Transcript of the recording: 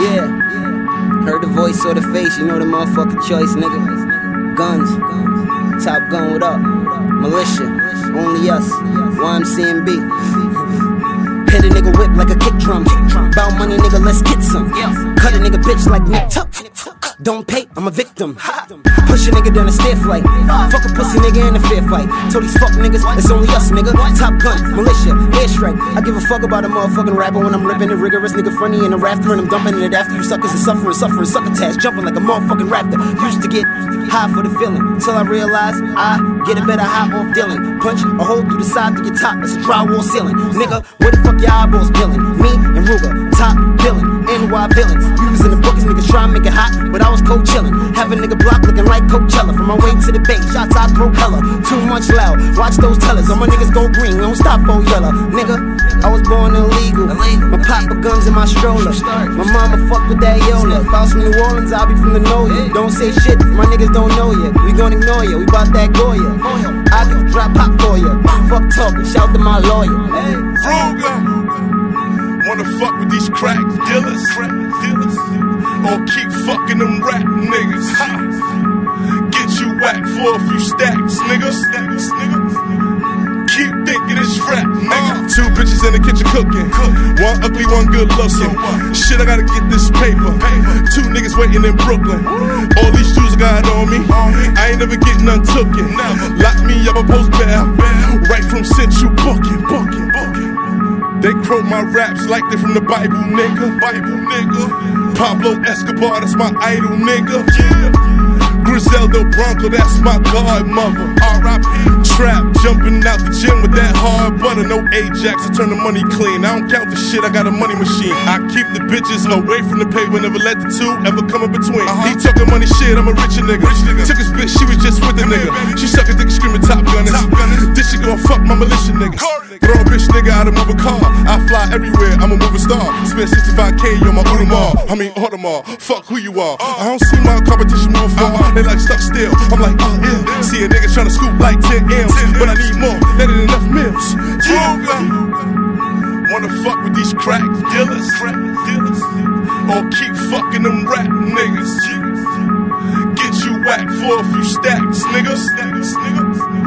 Yeah. Heard the voice or the face, you know the motherfucking choice, nigga. Guns. Top gun, what up? Militia. Only us. YMCMB. Hit a nigga whip like a kick drum. Bout money, nigga, let's get some. Cut a nigga bitch like Nip Tuck. Don't pay, I'm a victim. Push a nigga down a stair flight. Fuck a pussy nigga in a fair fight. Told these fuck niggas, it's only us, nigga. Top gun, militia, airstrike. I give a fuck about a motherfucking rapper when I'm ripping it rigorous. Nigga funny in the rafter and I'm dumping it after you suckers are suffering, suffering, succotash. Jumping like a motherfucking raptor. Used to get high for the feeling. Till I realized I get a better high off dealing. Punch a hole through the side to your top, it's a drywall ceiling. Nigga, where the fuck your eyeballs peeling? Me and Ruger, but I was cold chillin'. Have a nigga block looking like Coachella. From my way to the bay, shots I throw hella. Too much loud, watch those tellers. All my niggas go green, we don't stop for yellow. Nigga, I was born illegal. My papa guns in my stroller. My mama fuck with that Yola. If I was from New Orleans, I'll be from the know ya. Don't say shit, my niggas don't know ya. We gon' ignore ya, we bout that Goya. I can drop pop for ya. Fuck talking, shout to my lawyer. Ruger. Wanna fuck with these crack dealers? Crack dealers. Or keep fucking them rap niggas. Ha. Get you whacked for a few stacks, nigga. Stacks, nigga. Keep thinking it's rap, nigga. Uh. Two bitches in the kitchen cooking. One ugly, one good looking. Shit, I gotta get this paper. Two niggas waiting in Brooklyn. All these I got on me. I ain't never getting none tooken. Lock me up, I post bail. Right from Central booking, booking. They quote my raps like they from the Bible, nigga. Bible, nigga. Pablo Escobar, that's my idol, nigga. Yeah. Griselda Blanco, that's my godmother. R.I.P. Trap, jumping out the gym with that hard butter. No Ajax, I turn the money clean. I don't count the shit, I got a money machine. I keep the bitches away from the paper, never let the two ever come in between. Uh-huh. He talking money shit, I'm a rich nigga. Rich nigga. Took his bitch, she was just with the nigga. She suckin' dick, screaming top gunners. Top gunners. This shit gon' fuck my militia niggas. Throw a bitch nigga out of move car. I fly everywhere, I'm a moving star. Spend 65k on my Audemars. I mean Audemars. Fuck who you are. I don't see my competition move far. They like stuck still. I'm like, oh yeah. See a nigga tryna scoop like 10 M's. But I need more, that ain't enough. Yeah. Wanna fuck with these crack dealers? Crack dealers. Or keep fucking them rap niggas. Get you whacked for a few stacks, nigga. Stacks, nigga.